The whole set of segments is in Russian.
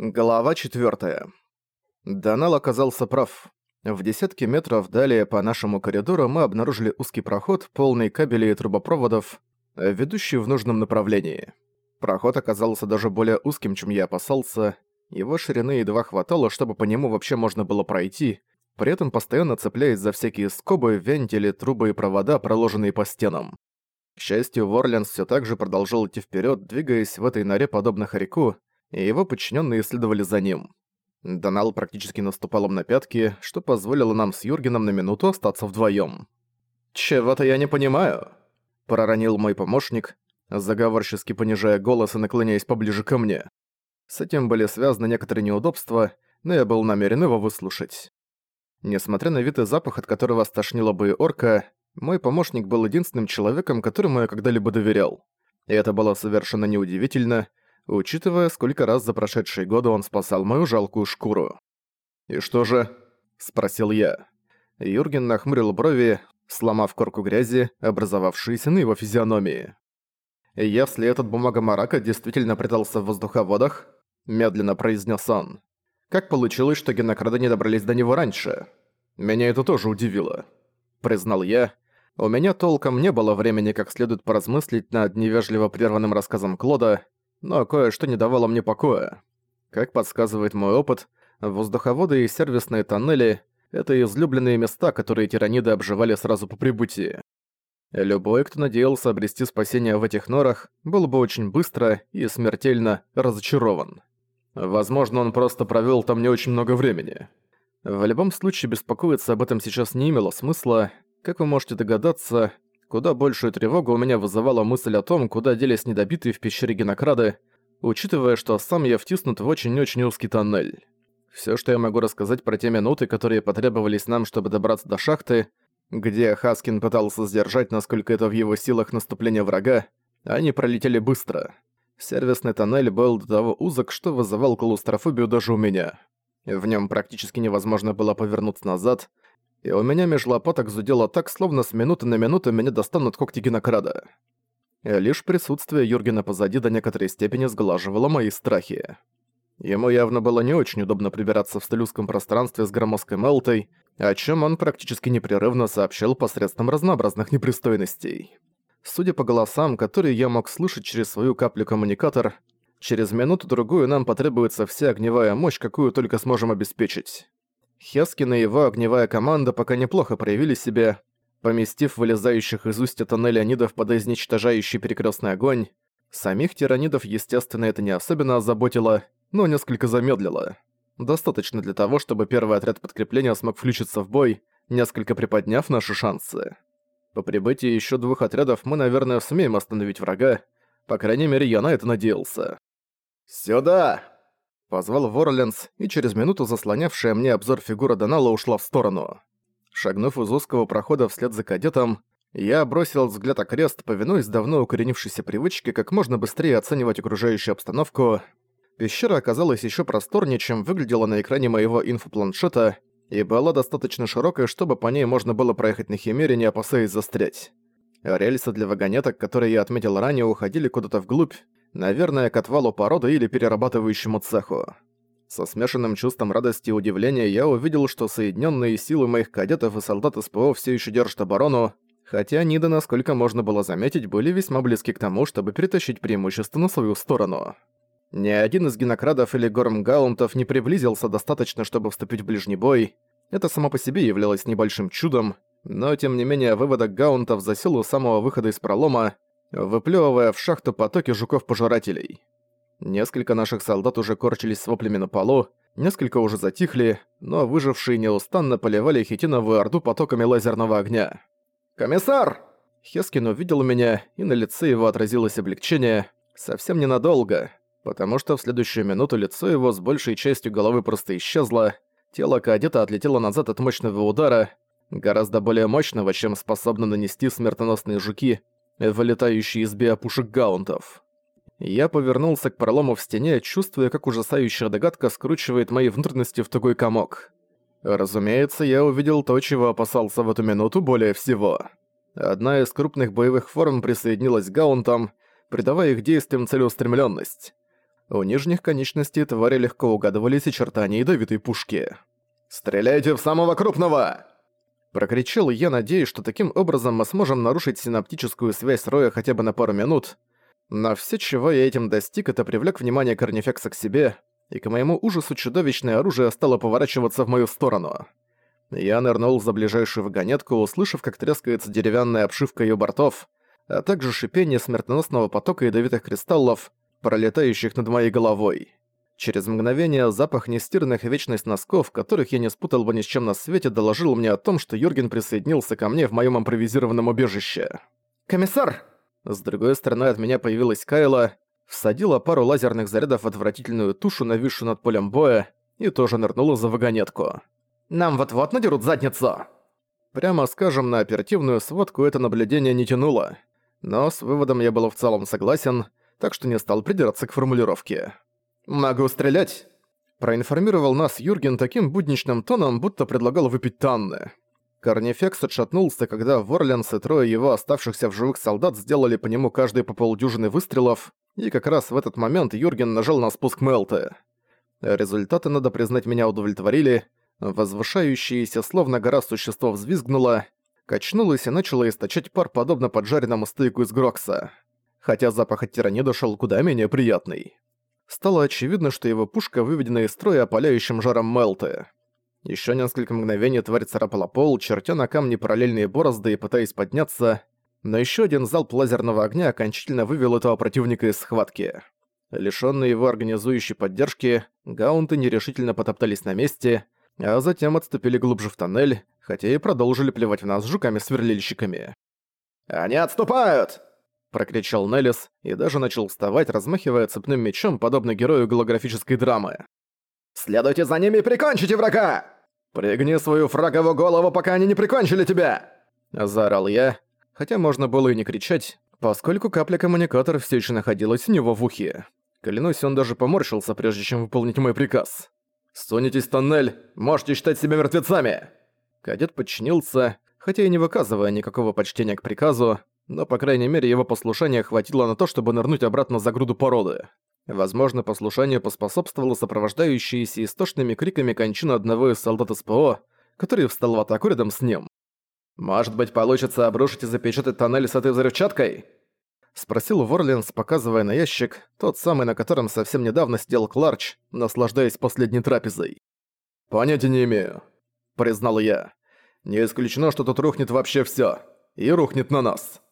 Глава 4. Донал оказался прав. В десятке метров далее по нашему коридору мы обнаружили узкий проход, полный кабелей и трубопроводов, ведущий в нужном направлении. Проход оказался даже более узким, чем я опасался. Его ширины едва хватало, чтобы по нему вообще можно было пройти, при этом постоянно цепляясь за всякие скобы, вентили, трубы и провода, проложенные по стенам. К счастью, Ворленс все так же продолжал идти вперед, двигаясь в этой норе подобно хорьку, и его подчиненные следовали за ним. Донал практически наступал им на пятки, что позволило нам с Юргеном на минуту остаться вдвоем. «Чего-то я не понимаю», — проронил мой помощник, заговорчески понижая голос и наклоняясь поближе ко мне. С этим были связаны некоторые неудобства, но я был намерен его выслушать. Несмотря на вид и запах, от которого стошнила бы и орка, мой помощник был единственным человеком, которому я когда-либо доверял. И это было совершенно неудивительно, учитывая, сколько раз за прошедшие годы он спасал мою жалкую шкуру. «И что же?» – спросил я. Юрген нахмурил брови, сломав корку грязи, образовавшуюся на его физиономии. «Если этот бумага-марака действительно прятался в воздуховодах», – медленно произнес он, – «как получилось, что генокрады не добрались до него раньше? Меня это тоже удивило», – признал я. У меня толком не было времени как следует поразмыслить над невежливо прерванным рассказом Клода, но кое-что не давало мне покоя. Как подсказывает мой опыт, воздуховоды и сервисные тоннели — это излюбленные места, которые тираниды обживали сразу по прибытии. Любой, кто надеялся обрести спасение в этих норах, был бы очень быстро и смертельно разочарован. Возможно, он просто провёл там не очень много времени. В любом случае, беспокоиться об этом сейчас не имело смысла. Как вы можете догадаться, Куда большую тревогу у меня вызывала мысль о том, куда делись недобитые в пещере генокрады, учитывая, что сам я втиснут в очень-очень узкий тоннель. Всё, что я могу рассказать про те минуты, которые потребовались нам, чтобы добраться до шахты, где Хаскин пытался сдержать, насколько это в его силах наступление врага, они пролетели быстро. Сервисный тоннель был до того узок, что вызывал клаустрофобию даже у меня. В нём практически невозможно было повернуться назад, и у меня меж лопаток зудело так, словно с минуты на минуту меня достанут когти генокрада. И лишь присутствие Юргена позади до некоторой степени сглаживало мои страхи. Ему явно было не очень удобно прибираться в столь узком пространстве с громоздкой Мелтой, о чем он практически непрерывно сообщил посредством разнообразных непристойностей. Судя по голосам, которые я мог слышать через свою каплю-коммуникатор, через минуту-другую нам потребуется вся огневая мощь, какую только сможем обеспечить. Хескин и его огневая команда пока неплохо проявили себя, поместив вылезающих из устья тоннеля анидов под изничтожающий перекрестный огонь. Самих тиранидов, естественно, это не особенно озаботило, но несколько замедлило. Достаточно для того, чтобы первый отряд подкрепления смог включиться в бой, несколько приподняв наши шансы. По прибытии еще двух отрядов мы, наверное, сумеем остановить врага, по крайней мере, я на это надеялся. «Сюда!» Позвал Ворленс, и через минуту заслонявшая мне обзор фигура Донала ушла в сторону. Шагнув из узкого прохода вслед за кадетом, я бросил взгляд окрест, повинуясь давно укоренившейся привычке как можно быстрее оценивать окружающую обстановку. Пещера оказалась еще просторнее, чем выглядела на экране моего инфопланшета, и была достаточно широкой, чтобы по ней можно было проехать на Химере, не опасаясь застрять. Рельсы для вагонеток, которые я отметил ранее, уходили куда-то вглубь, Наверное, к отвалу породы или перерабатывающему цеху. Со смешанным чувством радости и удивления я увидел, что соединенные силы моих кадетов и солдат СПО все еще держат оборону, хотя они, да насколько можно было заметить, были весьма близки к тому, чтобы перетащить преимущество на свою сторону. Ни один из генокрадов или гормгаунтов не приблизился достаточно, чтобы вступить в ближний бой. Это само по себе являлось небольшим чудом, но тем не менее выводок гаунтов засел у самого выхода из пролома, выплевывая в шахту потоки жуков-пожирателей. Несколько наших солдат уже корчились с воплями на полу, несколько уже затихли, но выжившие неустанно поливали хитиновую орду потоками лазерного огня. «Комиссар!» Хескин увидел меня, и на лице его отразилось облегчение. Совсем ненадолго, потому что в следующую минуту лицо его с большей частью головы просто исчезло, тело кадета отлетело назад от мощного удара, гораздо более мощного, чем способны нанести смертоносные жуки, вылетающий из биопушек гаунтов. Я повернулся к пролому в стене, чувствуя, как ужасающая догадка скручивает мои внутренности в тугой комок. Разумеется, я увидел то, чего опасался в эту минуту более всего. Одна из крупных боевых форм присоединилась к гаунтам, придавая их действиям целеустремленность. У нижних конечностей твари легко угадывались очертания ядовитой пушки. «Стреляйте в самого крупного!» Прокричал я, надеясь, что таким образом мы сможем нарушить синаптическую связь Роя хотя бы на пару минут. Но все, чего я этим достиг, это привлек внимание Корнифекса к себе, и к моему ужасу чудовищное оружие стало поворачиваться в мою сторону. Я нырнул за ближайшую вагонетку, услышав, как трескается деревянная обшивка ее бортов, а также шипение смертоносного потока ядовитых кристаллов, пролетающих над моей головой. Через мгновение запах нестиранных вечность носков, которых я не спутал бы ни с чем на свете, доложил мне о том, что Юрген присоединился ко мне в моем импровизированном убежище. «Комиссар!» С другой стороны от меня появилась Кайла, всадила пару лазерных зарядов в отвратительную тушу, нависшую над полем боя, и тоже нырнула за вагонетку. «Нам вот-вот надерут задницу!» Прямо скажем, на оперативную сводку это наблюдение не тянуло. Но с выводом я был в целом согласен, так что не стал придираться к формулировке. «Могу стрелять!» Проинформировал нас Юрген таким будничным тоном, будто предлагал выпить Танны. Корнифекс отшатнулся, когда Ворленс и трое его оставшихся в живых солдат сделали по нему каждый по полдюжины выстрелов, и как раз в этот момент Юрген нажал на спуск Мелты. Результаты, надо признать, меня удовлетворили. Возвышающееся, словно гора существо взвизгнуло, качнулось и начало источать пар, подобно поджаренному стейку из Грокса. Хотя запах от тиранида шел куда менее приятный. Стало очевидно, что его пушка выведена из строя опаляющим жаром Мелты. Еще несколько мгновений тварь царапала пол, чертя на камне параллельные борозды и пытаясь подняться, но еще один залп лазерного огня окончательно вывел этого противника из схватки. Лишённые его организующей поддержки, гаунты нерешительно потоптались на месте, а затем отступили глубже в тоннель, хотя и продолжили плевать в нас жуками-сверлильщиками. «Они отступают!» — прокричал Неллис и даже начал вставать, размахивая цепным мечом, подобно герою голографической драмы. «Следуйте за ними и прикончите врага! Пригни свою фраговую голову, пока они не прикончили тебя!» Заорал я, хотя можно было и не кричать, поскольку капля коммуникатора все еще находилась у него в ухе. Клянусь, он даже поморщился, прежде чем выполнить мой приказ. «Сунетесь в тоннель, можете считать себя мертвецами!» Кадет подчинился, хотя и не выказывая никакого почтения к приказу, но, по крайней мере, его послушания хватило на то, чтобы нырнуть обратно за груду породы. Возможно, послушанию поспособствовало сопровождающееся истошными криками кончина одного из солдат СПО, который встал в атаку рядом с ним. «Может быть, получится обрушить и запечатать тоннель с этой взрывчаткой?» Спросил Ворленс, показывая на ящик, тот самый, на котором совсем недавно сидел Кларч, наслаждаясь последней трапезой. «Понятия не имею», — признал я. «Не исключено, что тут рухнет вообще всё. И рухнет на нас».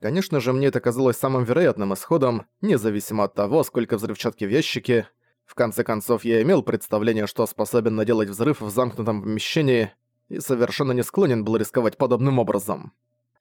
Конечно же, мне это казалось самым вероятным исходом, независимо от того, сколько взрывчатки в ящике. В конце концов, я имел представление, что способен наделать взрыв в замкнутом помещении, и совершенно не склонен был рисковать подобным образом.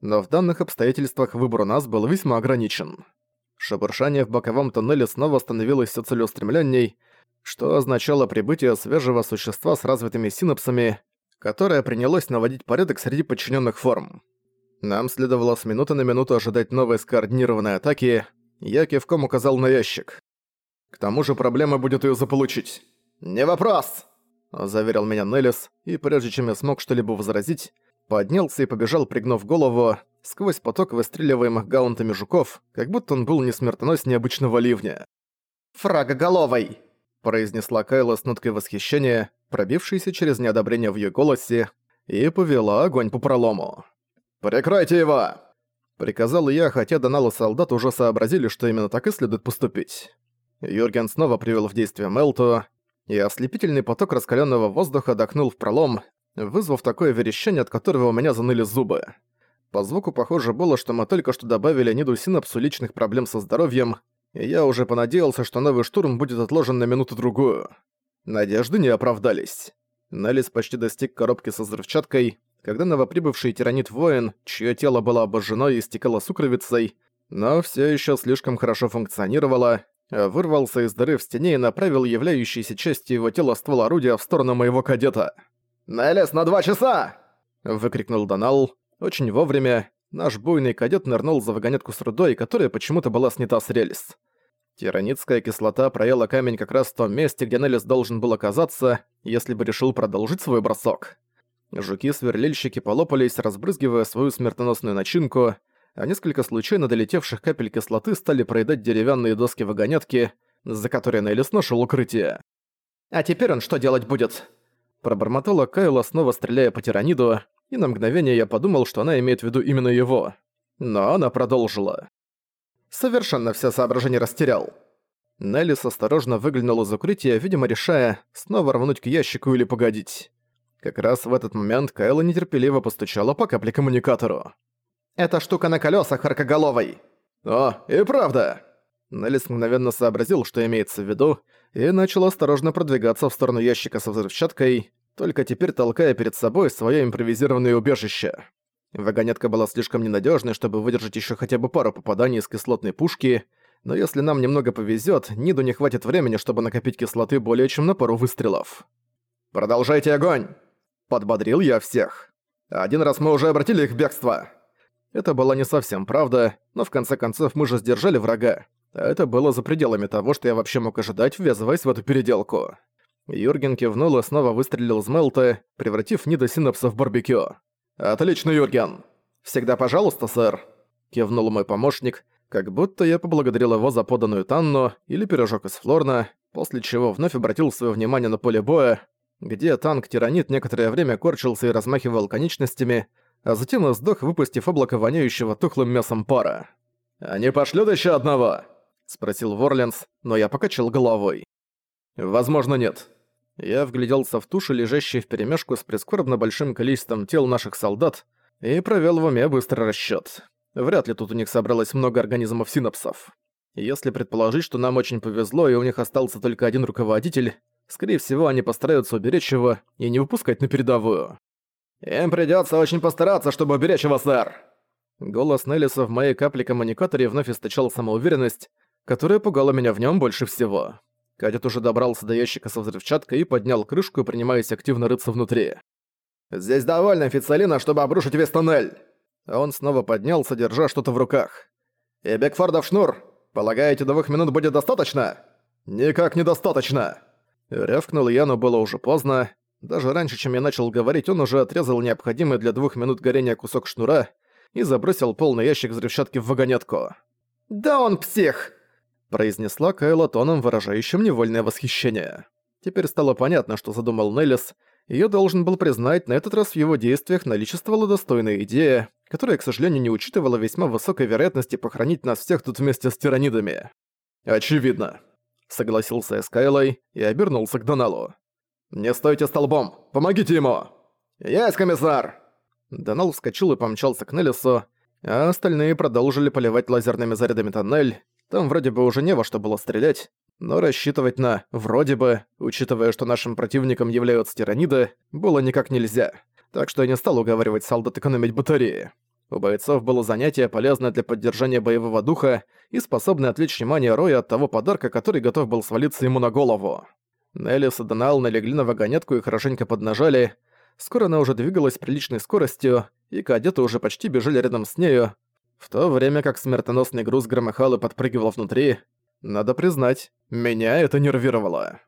Но в данных обстоятельствах выбор у нас был весьма ограничен. Шебуршание в боковом тоннеле снова становилось все целеустремленней, что означало прибытие свежего существа с развитыми синапсами, которое принялось наводить порядок среди подчиненных форм. Нам следовало с минуты на минуту ожидать новой скоординированной атаки. Я кивком указал на ящик. К тому же проблема будет ее заполучить. «Не вопрос!» – заверил меня Неллис, и прежде чем я смог что-либо возразить, поднялся и побежал, пригнув голову, сквозь поток выстреливаемых гаунтами жуков, как будто он был не смертоноснее обычного ливня. «Фрагоголовый!» – произнесла Кайла с ноткой восхищения, пробившейся через неодобрение в ее голосе, и повела огонь по пролому. «Прикройте его!» Приказал я, хотя Донал и солдат уже сообразили, что именно так и следует поступить. Юрген снова привел в действие Мелту, и ослепительный поток раскаленного воздуха дохнул в пролом, вызвав такое верещание, от которого у меня заныли зубы. По звуку похоже было, что мы только что добавили Ниду синапсу личных проблем со здоровьем, и я уже понадеялся, что новый штурм будет отложен на минуту-другую. Надежды не оправдались. Неллис почти достиг коробки со взрывчаткой, когда новоприбывший тиранит-воин, чье тело было обожжено и истекало сукровицей, но все еще слишком хорошо функционировало, вырвался из дыры в стене и направил являющийся частью его тела ствол орудия в сторону моего кадета. «Нелес, на два часа!» — выкрикнул Донал. Очень вовремя наш буйный кадет нырнул за вагонетку с рудой, которая почему-то была снята с рельс. Тиранитская кислота проела камень как раз в том месте, где Нелес должен был оказаться, если бы решил продолжить свой бросок. Жуки-сверлильщики полопались, разбрызгивая свою смертоносную начинку, а несколько случайно долетевших капель кислоты стали проедать деревянные доски вагонетки, за которой Неллис нашел укрытие. «А теперь он что делать будет?» Пробормотала Кайла, снова стреляя по тираниду, и на мгновение я подумал, что она имеет в виду именно его. Но она продолжила. «Совершенно все соображение растерял». Неллис осторожно выглянул из укрытия, видимо решая, снова рвануть к ящику или погодить. Как раз в этот момент Кайла нетерпеливо постучала по капле-коммуникатору. «Эта штука на колесах аркоголовой!» «О, и правда!» Неллис мгновенно сообразил, что имеется в виду, и начал осторожно продвигаться в сторону ящика со взрывчаткой, только теперь толкая перед собой свое импровизированное убежище. Вагонетка была слишком ненадежной, чтобы выдержать еще хотя бы пару попаданий из кислотной пушки, но если нам немного повезет, Ниду не хватит времени, чтобы накопить кислоты более чем на пару выстрелов. «Продолжайте огонь!» – подбодрил я всех. «Один раз мы уже обратили их в бегство!» Это была не совсем правда, но в конце концов мы же сдержали врага. А это было за пределами того, что я вообще мог ожидать, ввязываясь в эту переделку. Юрген кивнул и снова выстрелил из Мелта, превратив Нида в барбекю. «Отлично, Юрген!» «Всегда пожалуйста, сэр!» Кивнул мой помощник, как будто я поблагодарил его за поданную Танну или пирожок из Флорна, после чего вновь обратил свое внимание на поле боя, где танк-тиранит некоторое время корчился и размахивал конечностями, а затем сдох, выпустив облако воняющего тухлым мясом пара. «Они пошлют еще одного?» — спросил Ворленс, но я покачал головой. «Возможно, нет». Я вгляделся в туши, лежащие вперемешку с прискорбно большим количеством тел наших солдат, и провел в уме быстрый расчет. Вряд ли тут у них собралось много организмов синапсов. Если предположить, что нам очень повезло и у них остался только один руководитель, скорее всего, они постараются уберечь его и не выпускать на передовую. «Им придётся очень постараться, чтобы уберечь его, сэр!» Голос Неллиса в моей капле-коммуникаторе вновь источал самоуверенность, которая пугала меня в нём больше всего. Кадет уже добрался до ящика со взрывчаткой и поднял крышку, принимаясь активно рыться внутри. «Здесь довольно официалина, чтобы обрушить весь туннель!» Он снова поднялся, держа что-то в руках. «И Бекфордов шнур! Полагаете, двух минут будет достаточно?» «Никак недостаточно!» Рявкнул я, но было уже поздно. Даже раньше, чем я начал говорить, он уже отрезал необходимый для двух минут горения кусок шнура и забросил полный ящик взрывчатки в вагонетку. «Да он псих!» произнесла Кайла тоном, выражающим невольное восхищение. Теперь стало понятно, что задумал Неллис, я должен был признать, на этот раз в его действиях наличествовала достойная идея, которая, к сожалению, не учитывала весьма высокой вероятности похоронить нас всех тут вместе с тиранидами. «Очевидно», — согласился я с Кайлой и обернулся к Доналу. «Не стойте столбом! Помогите ему!» «Есть, комиссар!» Донал вскочил и помчался к Неллису, а остальные продолжили поливать лазерными зарядами тоннель. Там вроде бы уже не во что было стрелять, но рассчитывать на «вроде бы», учитывая, что нашим противником являются тираниды, было никак нельзя. Так что я не стал уговаривать солдат экономить батареи. У бойцов было занятие, полезное для поддержания боевого духа и способное отвлечь внимание Роя от того подарка, который готов был свалиться ему на голову. Неллис и Донал налегли на вагонетку и хорошенько поднажали. Скоро она уже двигалась с приличной скоростью, и кадеты уже почти бежали рядом с нею, в то время как смертоносный груз громыхал и подпрыгивал внутри. Надо признать, меня это нервировало.